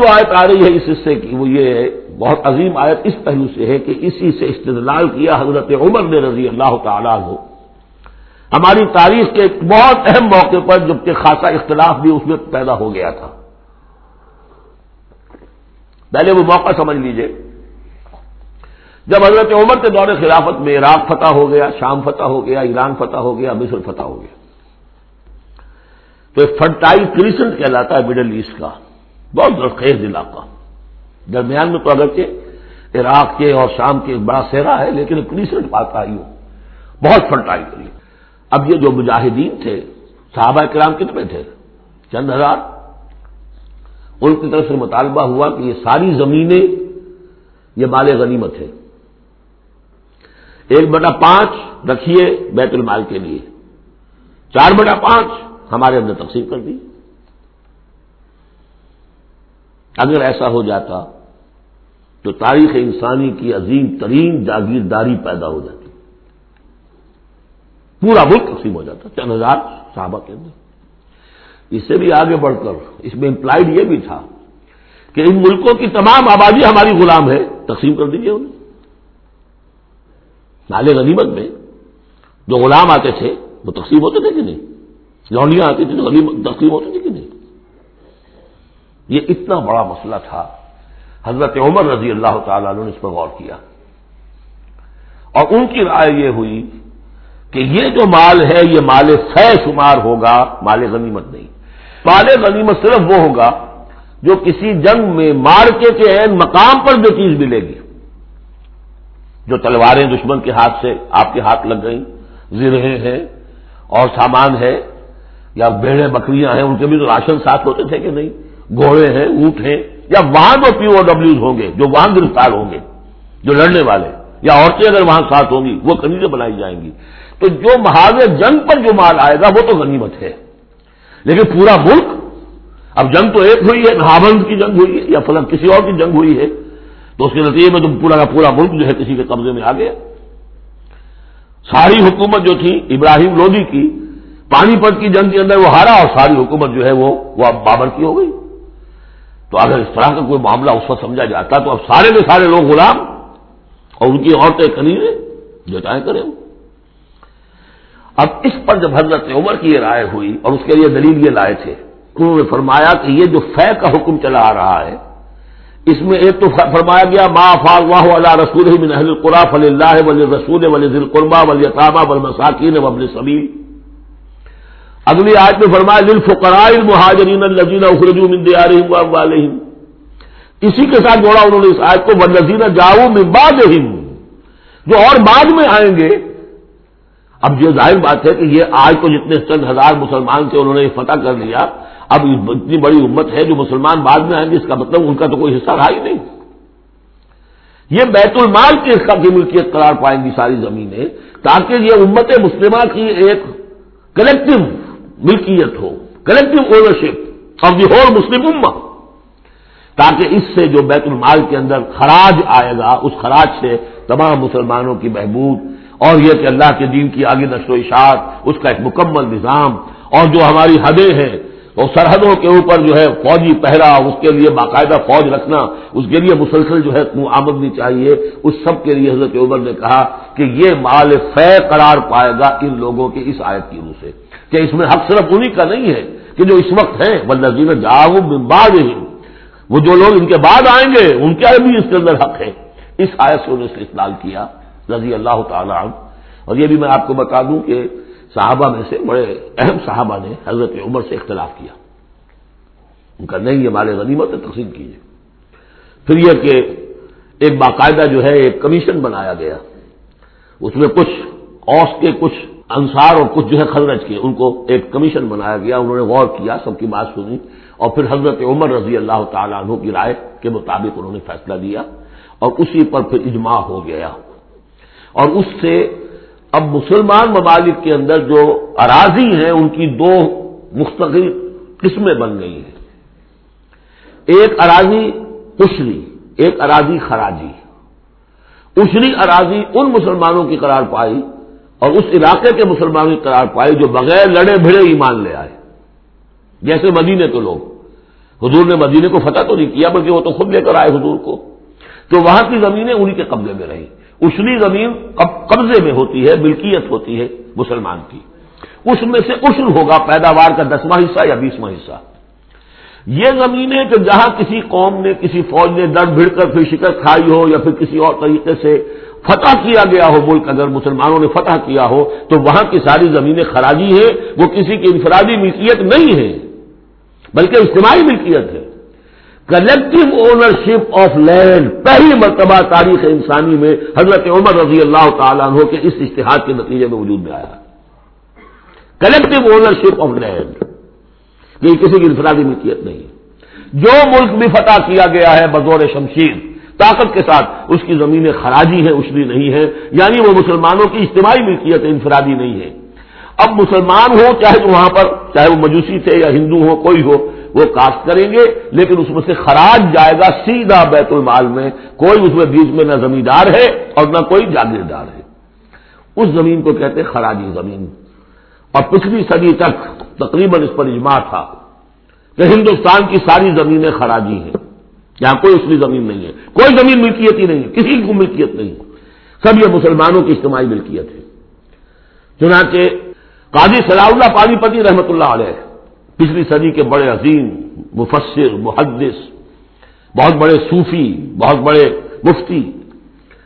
جو آیت آ رہی ہے، اس حصے کی وہ یہ ہے، بہت عظیم آیت اس پہلو سے ہے کہ اسی سے استدلال کیا حضرت عمر نے رضی اللہ تعالیٰ ہو ہماری تاریخ کے ایک بہت اہم موقع پر جبکہ خاصا اختلاف بھی اس میں پیدا ہو گیا تھا۔ پہلے وہ موقع سمجھ لیجیے۔ جب حضرت عمر کے دور خلافت میں عراق فتح ہو گیا، شام فتح ہو گیا، ایران فتح ہو گیا، مصر فتح ہو گیا۔ تو ایک فرٹائل کریسنٹ کہلاتا ہے، مڈل ایسٹ کا۔ بہت درخیز علاقہ درمیان میں تو اگرچہ عراق کے اور شام کے بڑا سہرا ہے، لیکن کریسنٹ پاتا ہی ہو۔ بہت فرٹائل کری اب یہ جو مجاہدین تھے، صحابہ کرام کتنے تھے؟ چند ہزار۔ ان کی طرف سے مطالبہ ہوا کہ یہ ساری زمینیں یہ مال غنیمت ہے ایک بٹا پانچ رکھیے بیت المال کے لیے۔ چار بٹا پانچ ہمارے اندر تقسیم کر دی۔ اگر ایسا ہو جاتا تو تاریخ انسانی کی عظیم ترین جاگیرداری پیدا ہو جاتی۔ پورا ملک تقسیم ہو جاتا، چند ہزار صحابہ کے اندر۔ اس سے بھی آگے بڑھ کر، اس میں امپلائڈ یہ بھی تھا کہ ان ملکوں کی تمام آبادی ہماری غلام ہے، تقسیم کر دیجیے انہیں۔ نالے غنیمت میں جو غلام آتے تھے، وہ تقسیم ہوتے تھے کہ نہیں؟ لونڈیاں آتی تھی تو تقسیم ہوتی تھی کہ نہیں؟ یہ اتنا بڑا مسئلہ تھا۔ حضرت عمر رضی اللہ تعالیٰ نے اس پر غور کیا۔ اور ان کی رائے یہ ہوئی کہ یہ جو مال ہے، یہ مال فی شمار ہوگا، مال غنیمت نہیں۔ مال غنیمت صرف وہ ہوگا جو کسی جنگ میں مار کے عین مقام پر جو چیز ملے گی۔ جو تلواریں دشمن کے ہاتھ سے آپ کے ہاتھ لگ گئیں، زرہیں ہیں اور سامان ہے یا بیڑے، بکریاں ہیں، ان کے بھی تو راشن ساتھ ہوتے تھے کہ نہیں؟ گھوڑے ہیں، اونٹ ہیں، یا وہاں جو پی او ڈبلو ہوں گے، جو وہاں گرفتار ہوں گے، جو لڑنے والے، یا عورتیں اگر وہاں ساتھ ہوں گی، وہ کنیزیں بنائی جائیں گی۔ تو جو محاذ جنگ پر جو مال آئے گا، وہ تو غنیمت ہے۔ لیکن پورا ملک، اب جنگ تو ایک ہوئی ہے نہابند کی جنگ ہوئی ہے، یا فلم کسی اور کی جنگ ہوئی ہے، تو اس کے نتیجے میں تو پورا کا پورا ملک جو ہے کسی کے قبضے میں آ گیا۔ ساری حکومت جو تھی، ابراہیم لودی کی، پانی پت کی جنگ کے اندر وہ ہارا اور ساری حکومت جو ہے وہ اب بابر کی ہو گئی۔ تو اگر اس طرح کا کوئی معاملہ اس وقت سمجھا جاتا تو اب سارے کے سارے لوگ غلام اور ان کی عورتیں کنیزیں جو چاہیں کریں۔ اب اس پر جب حضرت عمر کی یہ رائے ہوئی اور اس کے لیے دلیل یہ لائے تھے، انہوں نے فرمایا کہ یہ جو فے کا حکم چلا آ رہا ہے، اس میں ایک تو فرمایا گیا، ما فاغ اللہ رسول من اہل القرا فل اللہ ولی رسول ولی ذل قربا ولی طابہ ول مساکین وبل سبیل اگلی آج میں فرمایا دل المہاجرین الزین اخرجو من دیارہم واموالہم اسی کے ساتھ جوڑا انہوں نے اس آیت کو ولزین جاؤ من بعدہم جو اور بعد میں آئیں گے، اب یہ ظاہر بات ہے کہ یہ آج تو جتنے چند ہزار مسلمان تھے، انہوں نے یہ فتح کر لیا. اب اتنی بڑی امت ہے جو مسلمان بعد میں آئیں گے، اس کا مطلب ان کا تو کوئی حصہ رہا ہی نہیں. یہ بیت المال کی کا کی ملکیت قرار پائیں گی ساری زمینیں، تاکہ یہ امت مسلمہ کی ایک کلیکٹو ملکیت ہو collective ownership of the whole مسلم اما تاکہ اس سے جو بیت المال کے اندر خراج آئے گا، اس خراج سے تمام مسلمانوں کی بہبود اور یہ کہ اللہ کے دین کی آگے نشر و اشاعت، اس کا ایک مکمل نظام اور جو ہماری حدیں ہیں، وہ سرحدوں کے اوپر جو ہے فوجی پہرا، اس کے لیے باقاعدہ فوج رکھنا، اس کے لیے مسلسل جو ہے آمدنی چاہیے، اس سب کے لیے حضرت عمر نے کہا کہ یہ مال فے قرار پائے گا ان لوگوں کے اس آیت کی روح سے۔ کہ اس میں حق صرف انہیں کا نہیں ہے کہ جو اس وقت ہیں بلزین جاؤ بمباد ہی وہ جو لوگ ان کے بعد آئیں گے، ان کا بھی اس کے اندر حق ہے۔ اس آیت سے انہوں نے استعمال کیا، رضی اللہ تعالی عنہ۔ اور یہ بھی میں آپ کو بتا دوں کہ صحابہ میں سے بڑے اہم صحابہ نے حضرت عمر سے اختلاف کیا۔ ان کا نہیں، یہ مال غنیمت تقسیم کیجیے پھر یہ کہ ایک باقاعدہ جو ہے، ایک کمیشن بنایا گیا۔ اس میں کچھ اوس کے کچھ انصار اور کچھ جو ہے خزرج کے، ان کو ایک کمیشن بنایا گیا، انہوں نے غور کیا، سب کی بات سنی، اور پھر حضرت عمر رضی اللہ تعالیٰ عنہ کی رائے کے مطابق انہوں نے فیصلہ دیا اور اسی پر پھر اجماع ہو گیا۔ اور اس سے اب مسلمان ممالک کے اندر جو اراضی ہیں، ان کی دو مستقل قسمیں بن گئی ہیں۔ ایک اراضی اشری ایک اراضی خراجی۔ اشری اراضی ان مسلمانوں کی قرار پائی اور اس علاقے کے مسلمانوں کی قرار پائی جو بغیر لڑے بھڑے ایمان لے آئے۔ جیسے مدینے کے لوگ۔ حضور نے مدینے کو فتح تو نہیں کیا، بلکہ وہ تو خود لے کر آئے حضور کو۔ تو وہاں کی زمینیں انہیں کے قبضے میں رہی اچھلی زمین قبضے میں ہوتی ہے، ملکیت ہوتی ہے مسلمان کی۔ اس میں سے اشل ہوگا، پیداوار کا دسواں حصہ یا بیسواں حصہ۔ یہ زمینیں کہ جہاں کسی قوم نے، کسی فوج نے ڈر بھڑ کر پھر شکست کھائی ہو یا پھر کسی اور طریقے سے فتح کیا گیا ہو ملک اگر مسلمانوں نے فتح کیا ہو، تو وہاں کی ساری زمینیں خراجی ہیں، وہ کسی کی انفرادی ملکیت نہیں ہے، بلکہ اجتماعی ملکیت ہے۔ کلیکٹو اونرشپ آف لینڈ پہلی مرتبہ تاریخ انسانی میں حضرت عمر رضی اللہ تعالیٰ عنہ کے اس اشتہار کے نتیجے میں وجود میں آیا۔ کلیکٹو اونرشپ آف لینڈ یہ کسی کی انفرادی ملکیت نہیں۔ جو ملک بھی فتح کیا گیا ہے بزور شمشیر طاقت کے ساتھ اس کی زمینیں خراجی ہیں اچھلی نہیں ہے۔ یعنی وہ مسلمانوں کی اجتماعی ملکیت انفرادی نہیں ہے۔ اب مسلمان ہو، چاہے تو وہاں پر، چاہے وہ مجوسی تھے یا ہندو ہو، کوئی ہو، وہ کاشت کریں گے، لیکن اس میں سے خراج جائے گا سیدھا بیت المال میں۔ کوئی اس میں بیچ میں نہ زمیندار ہے اور نہ کوئی جاگیردار ہے۔ اس زمین کو کہتے ہیں خراجی زمین۔ اور پچھلی صدی تک تقریباً اس پر اجماع تھا کہ ہندوستان کی ساری زمینیں خراجی ہیں۔ یہاں کوئی اس کی زمین نہیں ہے، کوئی زمین ملکیت ہی نہیں ہے، کسی کو ملکیت نہیں سب یہ مسلمانوں کی اجتماعی ملکیت ہے۔ چنانچہ قاضی صلاح اللہ پانی پتی رحمت اللہ علیہ پچھلی صدی کے بڑے عظیم، مفسر، محدث، بہت بڑے صوفی، بہت بڑے مفتی،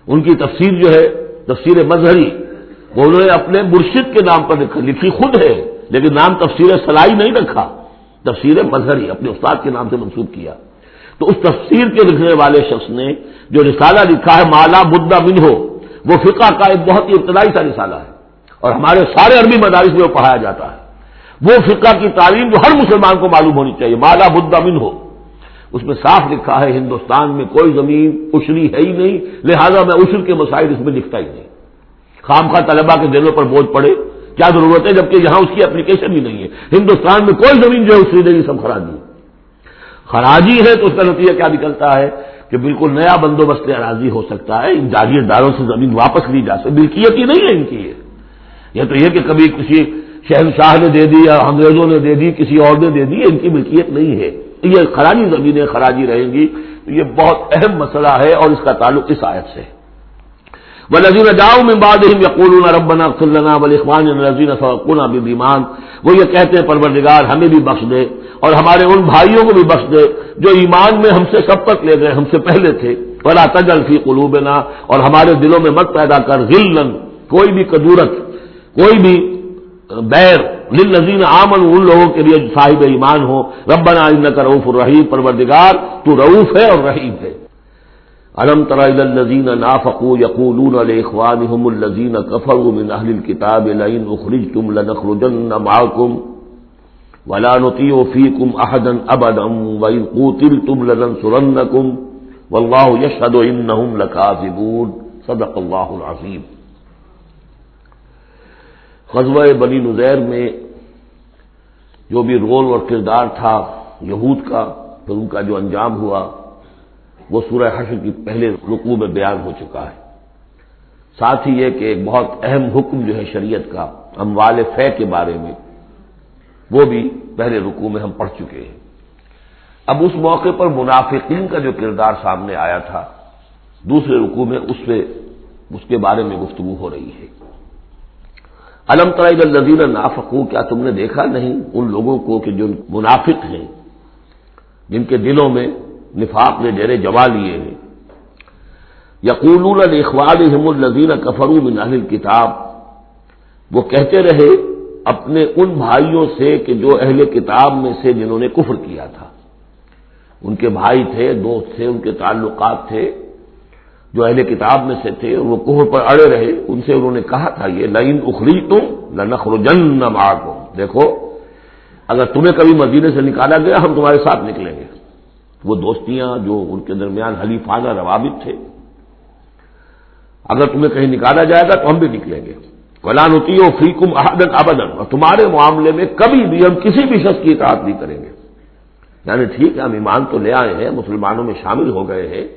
ان کی تفسیر جو ہے، تفسیر مظہری، وہ انہوں نے اپنے مرشد کے نام پر لکھی خود ہے، لیکن نام تفسیر سلائی نہیں رکھا، تفسیر مظہری، اپنے استاد کے نام سے منسوخ کیا۔ تو اس تفسیر کے لکھنے والے شخص نے جو رسالہ لکھا ہے مالا بدھا من ہو وہ فقہ کا ایک بہت ہی ابتدائی سا رسالہ ہے اور ہمارے سارے عربی مدارس میں وہ پڑھایا جاتا ہے۔ وہ فقہ کی تعلیم جو ہر مسلمان کو معلوم ہونی چاہیے، مالا بدھا من ہو اس میں صاف لکھا ہے، ہندوستان میں کوئی زمین اچھلی ہے ہی نہیں، لہذا میں اچھل کے مسائل اس میں لکھتا ہی نہیں۔ خام خواہ طلبا کے دلوں پر بوجھ پڑے، کیا ضرورت ہے جبکہ یہاں اس کی اپلیکیشن ہی نہیں ہے۔ ہندوستان میں کوئی زمین جو ہے اچھلی نہیں سب خراجی خراجی ہے تو اس کا نتیجہ کیا نکلتا ہے کہ بالکل نیا بندوبست اراضی ہو سکتا ہے، ان جاگیرداروں سے زمین واپس لی جا سکتی ملکیت ہی نہیں ہے ان کی یہ۔ تو یہ کہ کبھی کسی شہنشاہ نے دے دی یا انگریزوں نے دے دی، کسی اور نے دے دی ان کی ملکیت نہیں ہے۔ یہ خراجی زمینیں خراجی رہیں گی۔ تو یہ بہت اہم مسئلہ ہے اور اس کا تعلق اس آیت سے ہے۔ نظیر جاؤ میں باد یقول ربنا خلنا بلخوان نظیر فقنا بیمان وہ یہ کہتے ہیں، پروردگار، ہمیں بھی بخش دے اور ہمارے ان بھائیوں کو بھی بخش دے جو ایمان میں ہم سے سب لے گئے، ہم سے پہلے تھے۔ بلا تجل فی قلوبنا، اور ہمارے دلوں میں مت پیدا کر غلن، کوئی بھی کدورت کوئی بھی بیر۔ للذین آمن ان لوگوں کے لیے صاحب ایمان ہو۔ ربنا انکا رؤوف الرحیم پروردگار، تو رؤوف ہے اور رحیم ہے۔ الم تر الذین نافقوا یقولون لاخوانهم الذین كفروا من اهل الكتاب لئن اخرجتم لنخرجن معكم ولا نطيع فيكم احدا ابدا وان قتلتم لننصرنكم والله يشهد انهم لكاذبون صدق الله العظيم غزوہ بنی نزیر میں جو بھی رول اور کردار تھا یہود کا پھر ان کا جو انجام ہوا وہ سورہ حشر کی پہلے رقو میں بیان ہو چکا ہے۔ ساتھ ہی یہ کہ ایک بہت اہم حکم جو ہے شریعت کا اموال فے کے بارے میں، وہ بھی پہلے رقو میں ہم پڑھ چکے ہیں۔ اب اس موقع پر منافقین کا جو کردار سامنے آیا تھا، دوسرے رقو میں اس سے اس کے بارے میں گفتگو ہو رہی ہے۔ علم ترائی الزین نافقو، کیا تم نے دیکھا نہیں ان لوگوں کو کہ جو منافق ہیں، جن کے دلوں میں نفاق نے ڈیرے جما لیے ہیں۔ یقول اخوال الزین کفرو من اہل کتاب وہ کہتے رہے اپنے ان بھائیوں سے کہ جو اہل کتاب میں سے جنہوں نے کفر کیا تھا۔ ان کے بھائی تھے، دوست تھے، ان کے تعلقات تھے۔ جو اہل کتاب میں سے تھے، وہ کوہ پر اڑے رہے۔ ان سے انہوں نے کہا تھا یہ لائن اخری تم نخر جن دیکھو، اگر تمہیں کبھی مدینے سے نکالا گیا، ہم تمہارے ساتھ نکلیں گے۔ وہ دوستیاں جو ان کے درمیان حلیفانہ روابط تھے۔ اگر تمہیں کہیں نکالا جائے گا تو ہم بھی نکلیں گے۔ فلان ہوتی ہے فری کم احدن ابدن اور تمہارے معاملے میں کبھی بھی ہم کسی بھی شخص کی اطاعت نہیں کریں گے۔ یعنی ٹھیک ہے، ہم ایمان تو لے آئے ہیں، مسلمانوں میں شامل ہو گئے ہیں۔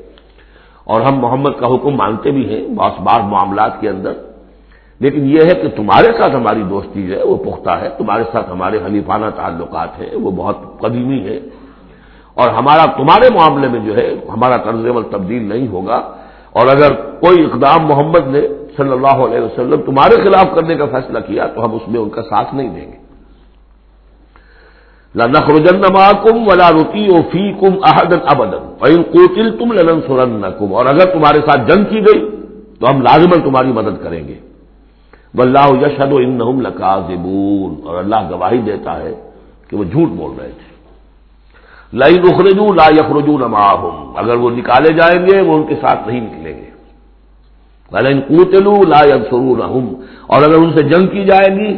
اور ہم محمد کا حکم مانتے بھی ہیں، بعض بعض معاملات کے اندر۔ لیکن یہ ہے کہ تمہارے ساتھ ہماری دوستی ہے، وہ پختہ ہے۔ تمہارے ساتھ ہمارے حلیفانہ تعلقات ہیں، وہ بہت قدیمی ہے اور ہمارا تمہارے معاملے میں جو ہے ہمارا طرز عمل تبدیل نہیں ہوگا اور اگر کوئی اقدام محمد نے صلی اللہ علیہ وسلم تمہارے خلاف کرنے کا فیصلہ کیا تو ہم اس میں ان کا ساتھ نہیں دیں گے۔ نخرجن کم ولا رتی او فی کم احدن ابدن۔ کوتل تم للن سورن کم اور اگر تمہارے ساتھ جنگ کی گئی تو ہم لازمن تمہاری مدد کریں گے۔ واللہ یشد و ان لکاذبون۔ اور اللہ گواہی دیتا ہے کہ وہ جھوٹ بول رہے تھے۔ لائی نخرجو لا یخرجو نماہم اگر وہ نکالے جائیں گے، وہ ان کے ساتھ نہیں نکلیں گے۔ ان کوتلو لا یبسرون اور اگر ان سے جنگ کی جائے گی،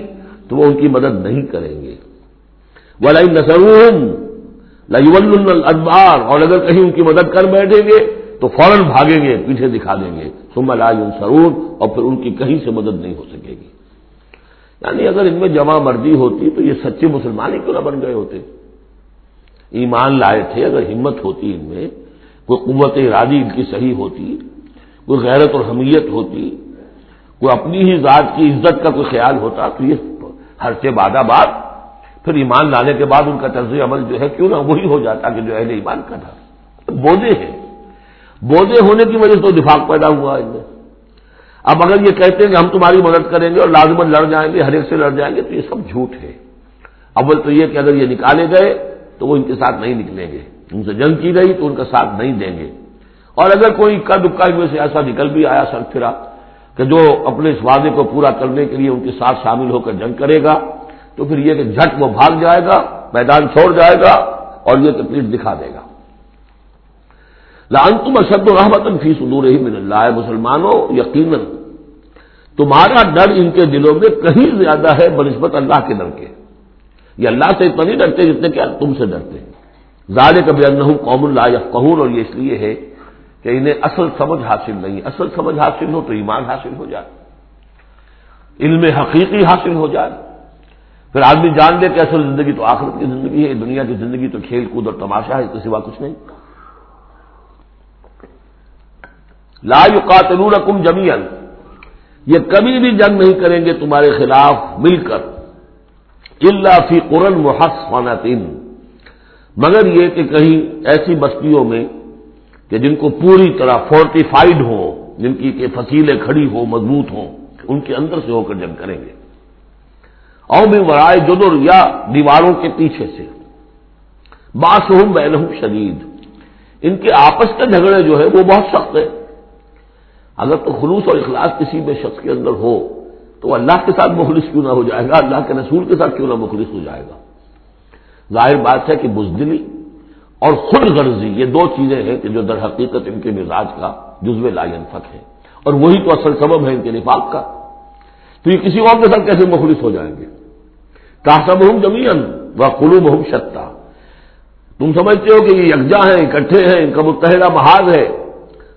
تو وہ ان کی مدد نہیں کریں گے۔ ولائی نسرون الادبار اور اگر کہیں ان کی مدد کر بیٹھیں گے، تو فوراً بھاگیں گے، پیچھے دکھا دیں گے۔ ثم لا سرون اور پھر ان کی کہیں سے مدد نہیں ہو سکے گی۔ یعنی اگر ان میں جمع مردی ہوتی تو یہ سچے مسلمان ہی کیوں نہ بن گئے ہوتے؟ ایمان لائے تھے، اگر ہمت ہوتی ان میں، کوئی قوت ارادی ان کی صحیح ہوتی، کوئی غیرت اور حمیت ہوتی، کوئی اپنی ہی ذات کی عزت کا کوئی خیال ہوتا، تو یہ ہر سے بادہ باد پھر ایمان لانے کے بعد ان کا طرز عمل جو ہے کیوں نہ وہی ہو جاتا کہ جو اہل ایمان کا تھا۔ بودے ہیں۔ بودے ہونے کی وجہ سے تو دفاق پیدا ہوا ان میں۔ اب اگر یہ کہتے ہیں کہ ہم تمہاری مدد کریں گے اور لازمت لڑ جائیں گے، ہر ایک سے لڑ جائیں گے، تو یہ سب جھوٹ ہے۔ اول تو یہ کہ اگر یہ نکالے گئے تو وہ ان کے ساتھ نہیں نکلیں گے۔ ان سے جنگ کی گئی تو ان کا ساتھ نہیں دیں گے۔ اور اگر کوئی اکا ان میں سے ایسا نکل بھی آیا سر پھرا کہ جو اپنے اس وعدے کو پورا کرنے کے لیے ان کے ساتھ شامل ہو کر جنگ کرے گا، تو پھر یہ کہ جھٹ وہ بھاگ جائے گا، میدان چھوڑ جائے گا اور یہ تکلیف دکھا دے گا۔ لان تم اشد و رحمت فی صدور ہی من اللہ مسلمانوں، یقیناً تمہارا ڈر ان کے دلوں میں کہیں زیادہ ہے بنسبت اللہ کے ڈر کے۔ یہ اللہ سے اتنا نہیں ڈرتے جتنے کہ تم سے ڈرتے ہیں۔ زیادہ کبھی اللہ قوم اللہ یا اور یہ اس لیے ہے کہ انہیں اصل سمجھ حاصل نہیں۔ اصل سمجھ حاصل ہو تو ایمان حاصل ہو جائے۔ علم حقیقی حاصل ہو جائے۔ پھر آدمی جان دے کہ اصل زندگی تو آخرت کی زندگی ہے، دنیا کی زندگی تو کھیل کود اور تماشا ہے، اس کے سوا کچھ نہیں۔ لا یقاتلون کم جمیل یہ کبھی بھی جنگ نہیں کریں گے تمہارے خلاف مل کر۔ اللہ فی قرن محس مگر یہ کہ کہیں ایسی بستیوں میں کہ جن کو پوری طرح فورٹیفائڈ ہو جن کی کہ فصیلیں کھڑی ہو مضبوط ہوں ان کے اندر سے ہو کر جنگ کریں گے۔ اور بھی ورائے جدر یا دیواروں کے پیچھے سے۔ باسہم بینہم شدید۔ ان کے آپس کے جھگڑے جو ہے وہ بہت سخت ہے اگر تو خلوص اور اخلاص کسی بھی شخص کے اندر ہو تو اللہ کے ساتھ مخلص کیوں نہ ہو جائے گا؟ اللہ کے رسول کے ساتھ کیوں نہ مخلص ہو جائے گا؟ ظاہر بات ہے کہ بزدلی اور خود غرضی یہ دو چیزیں ہیں کہ جو در حقیقت ان کے مزاج کا جزو لا فق ہے اور وہی تو اصل سبب ہے ان کے نفاق کا۔ تو یہ کسی اور کے ساتھ کیسے مخلص ہو جائیں گے؟ کاسب ہوں جمین و قلوب ہوں شتا۔ تم سمجھتے ہو کہ یہ یکجا ہیں، اکٹھے ہیں، ان کا متحدہ محاذ ہے،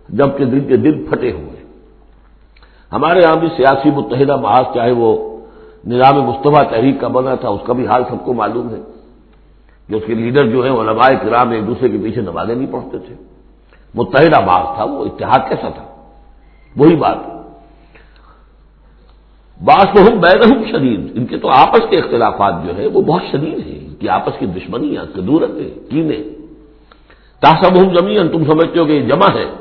جبکہ دل کے دل پھٹے ہوئے۔ ہمارے یہاں بھی سیاسی متحدہ محاذ چاہے وہ نظام مصطفیٰ تحریک کا بنا تھا، اس کا بھی حال سب کو معلوم ہے۔ کہ اس کے لیڈر جو ہیں وہ لبائے کرام ایک دوسرے کے پیچھے نمازیں نہیں پڑھتے تھے۔ متحدہ محاذ تھا وہ، اتحاد کیسا تھا؟ وہی بات۔ بعض تو ہم بین شدید۔ ان کے تو آپس کے اختلافات جو ہے وہ بہت شدید ہیں۔ ان کی آپس کی دشمنی ہے کدورت ہے کینے۔ تاسب ہم زمین تم سمجھتے ہو کہ یہ جمع ہے۔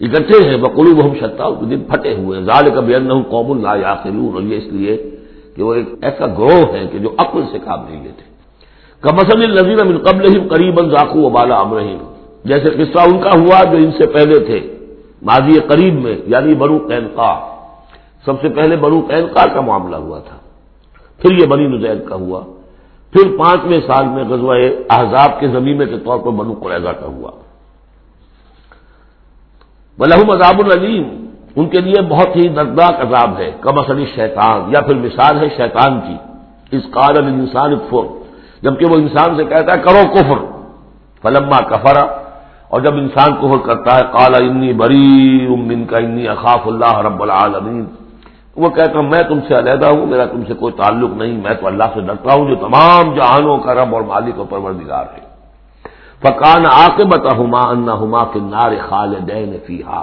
اکٹھے ہیں بقلوب ہم شتا دن پھٹے ہوئے زال کا بین قوم اللہ یاخلون اور یہ اس لیے کہ وہ ایک ایسا گروہ ہے کہ جو عقل سے کام نہیں لیتے۔ کمسل النظیر من قبل ہی قریب ذاکو و بالا امرحیم جیسے قصہ ان کا ہوا جو ان سے پہلے تھے۔ ماضی قریب میں یعنی برو قینقا سب سے پہلے برو قینقا کا معاملہ ہوا تھا۔ پھر یہ بنی نزید کا ہوا۔ پھر پانچویں سال میں غزوہ احزاب کے زمین کے طور پر بنو قریضہ کا ہوا۔ بلحم عذاب العلیم ان کے لیے بہت ہی دردناک عذاب ہے۔ کم اصلی شیطان یا پھر مثال ہے شیطان کی۔ اس قال انسان فر جبکہ وہ انسان سے کہتا ہے کرو کفر۔ فلما کفرا اور جب انسان کفر کرتا ہے کالا انی بری امن کا انی اخاف اللہ رب العالمین وہ کہتا ہوں میں تم سے علیحدہ ہوں، میرا تم سے کوئی تعلق نہیں، میں تو اللہ سے ڈرتا ہوں، جو تمام جہانوں کا رب اور مالک و پروردگار ہے۔ فکان آ ہما انا ہما کے نار خال دین فیحا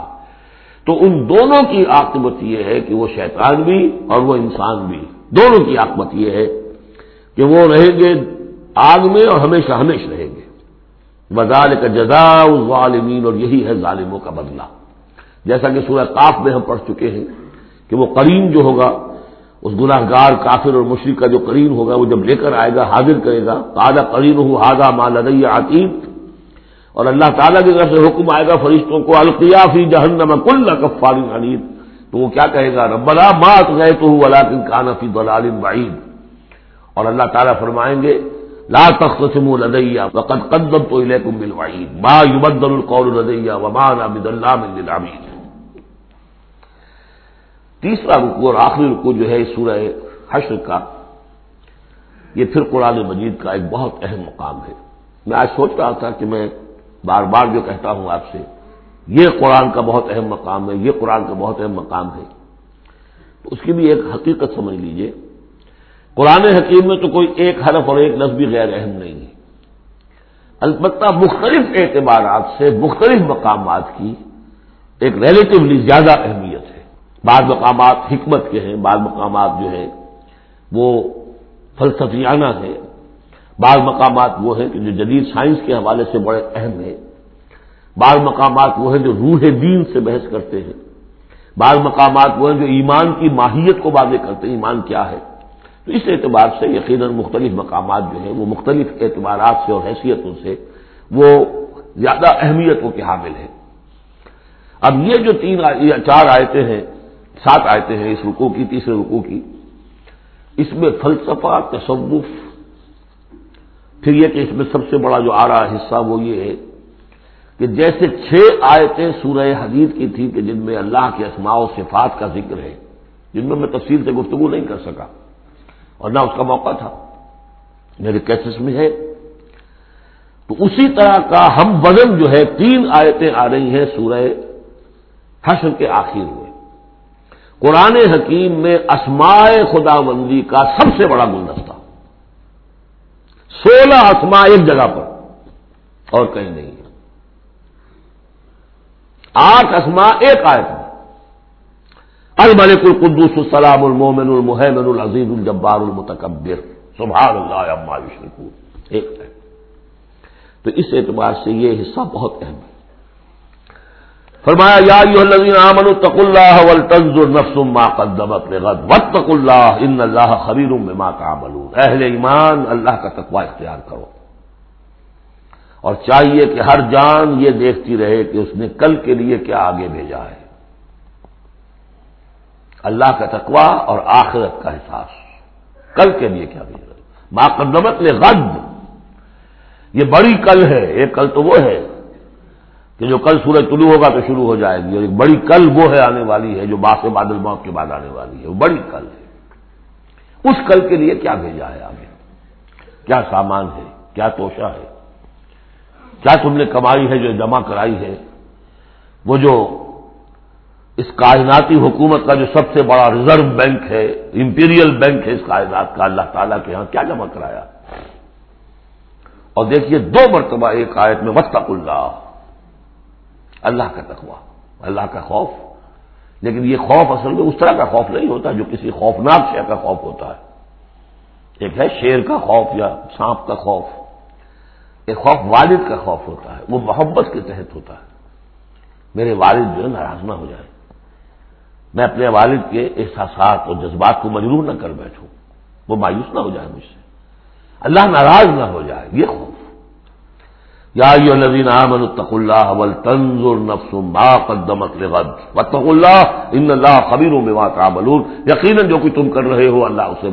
تو ان دونوں کی آکمت یہ ہے کہ وہ شیطان بھی اور وہ انسان بھی۔ دونوں کی آکمت یہ ہے کہ وہ رہیں گے آگ میں اور ہمیشہ ہمیشہ رہیں گے۔ وزال کا جزا ظالمین اور یہی ہے ظالموں کا بدلہ۔ جیسا کہ سورہ کاف میں ہم پڑھ چکے ہیں کہ وہ کریم جو ہوگا اس گناہ گار کافر اور مشرق کا جو کریم ہوگا وہ جب لے کر آئے گا، حاضر کرے گا تازہ کریم ہو ہاضا مال عتیب اور اللہ تعالیٰ کی طرف سے حکم آئے گا، فرشتوں کو القیافی جہنم کل کفار حنید تو وہ کیا کہے گا؟ ربلا مات گئے تو ولاکن کانفی دلال بعید اور اللہ تعالیٰ فرمائیں گے، لا تختصم لدیا وقد قدمت الیکم بالوعید ما يبدل القول لدیا وما انا بدلام للعبید تیسرا رکو اور آخری رکو جو ہے سورہ حشر کا، یہ پھر قرآن مجید کا ایک بہت اہم مقام ہے۔ میں آج سوچ رہا تھا کہ میں بار بار جو کہتا ہوں آپ سے، یہ قرآن کا بہت اہم مقام ہے، یہ قرآن کا بہت اہم مقام ہے۔ تو اس کی بھی ایک حقیقت سمجھ لیجیے۔ قرآن حکیم میں تو کوئی ایک حرف اور ایک لفظ بھی غیر اہم نہیں ہے۔ البتہ مختلف اعتبارات سے مختلف مقامات کی ایک ریلیٹیولی زیادہ اہمیت بعض مقامات حکمت کے ہیں، بعض مقامات جو ہے وہ فلسفیانہ ہے بعض مقامات وہ ہیں کہ جو جدید سائنس کے حوالے سے بڑے اہم ہیں۔ بعض مقامات وہ ہیں جو روح دین سے بحث کرتے ہیں۔ بعض مقامات وہ ہیں جو ایمان کی ماہیت کو واضح کرتے ہیں، ایمان کیا ہے۔ تو اس اعتبار سے یقیناً مختلف مقامات جو ہیں وہ مختلف اعتبارات سے اور حیثیتوں سے وہ زیادہ اہمیتوں کے حامل ہیں۔ اب یہ جو تین چار آیتیں ہیں سات آیتیں ہیں اس رکو کی، تیسرے رکو کی۔ اس میں فلسفہ، تصوف، پھر یہ کہ اس میں سب سے بڑا جو آ رہا حصہ وہ یہ ہے کہ جیسے چھ آیتیں سورہ حدید کی تھی کہ جن میں اللہ کے اسماع و صفات کا ذکر ہے، جن میں میں تفصیل سے گفتگو نہیں کر سکا، اور نہ اس کا موقع تھا، میرے کیسز میں ہے۔ تو اسی طرح کا ہم وزن جو ہے، تین آیتیں آ رہی ہیں سورہ حشر کے آخر میں۔ قرآن حکیم میں اسماء خدا بندی کا سب سے بڑا گلدستہ۔ سولہ اسماء ایک جگہ پر، اور کہیں نہیں۔ آٹھ اسماء ایک آیت میں الملک القدس السلام المومن المحمن العزیز الجبار المتکبر۔ سبحان اللہ عما یشرکون۔ ایک ہے۔ تو اس اعتبار سے یہ حصہ بہت اہم ہے۔ فرمایا، یا الذین آمنوا اتقوا اللہ ولتنظر نفس ما قدمت لغد واتقوا اللہ ان اللہ خبیر بما تعملون. اہل ایمان، اللہ کا تقوی اختیار کرو۔ اور چاہیے کہ ہر جان یہ دیکھتی رہے کہ اس نے کل کے لیے کیا آگے بھیجا ہے۔ اللہ کا تقوا اور آخرت کا احساس۔ کل کے لیے کیا بھی ماں قدمت نے غد یہ بڑی کل ہے ایک کل تو وہ ہے۔ کہ جو کل سورج طلوع ہوگا تو شروع ہو جائے گی اور ایک بڑی کل وہ ہے آنے والی ہے جو باس بادل موت کے بعد آنے والی ہے، وہ بڑی کل ہے۔ اس کل کے لیے کیا بھیجا ہے آگے کیا سامان ہے؟ کیا توشا ہے؟ کیا تم نے کمائی ہے جو جمع کرائی ہے؟ وہ جو اس کائناتی حکومت کا جو سب سے بڑا ریزرو بینک ہے، امپیریل بینک ہے اس کائنات کا، اللہ تعالیٰ کے ہاں کیا جمع کرایا؟ اور دیکھیے دو مرتبہ ایک آیت میں وسط اللہ اللہ کا تقوا اللہ کا خوف۔ لیکن یہ خوف اصل میں اس طرح کا خوف نہیں ہوتا جو کسی خوفناک شے کا خوف ہوتا ہے۔ ایک ہے شیر کا خوف یا سانپ کا خوف۔ ایک خوف والد کا خوف ہوتا ہے، وہ محبت کے تحت ہوتا ہے۔ میرے والد جو ہے، ناراض نہ ہو جائے میں اپنے والد کے احساسات اور جذبات کو مجرور نہ کر بیٹھوں۔ وہ مایوس نہ ہو جائے مجھ سے۔ اللہ ناراض نہ ہو جائے۔ یہ خوف یا نوین عامن التق اللہ ول تنظر نفس ما قدمت لغد. وتق اللہ ان اللہ خبیر بما تعملون. یقیناً جو کچھ تم کر رہے ہو اللہ اسے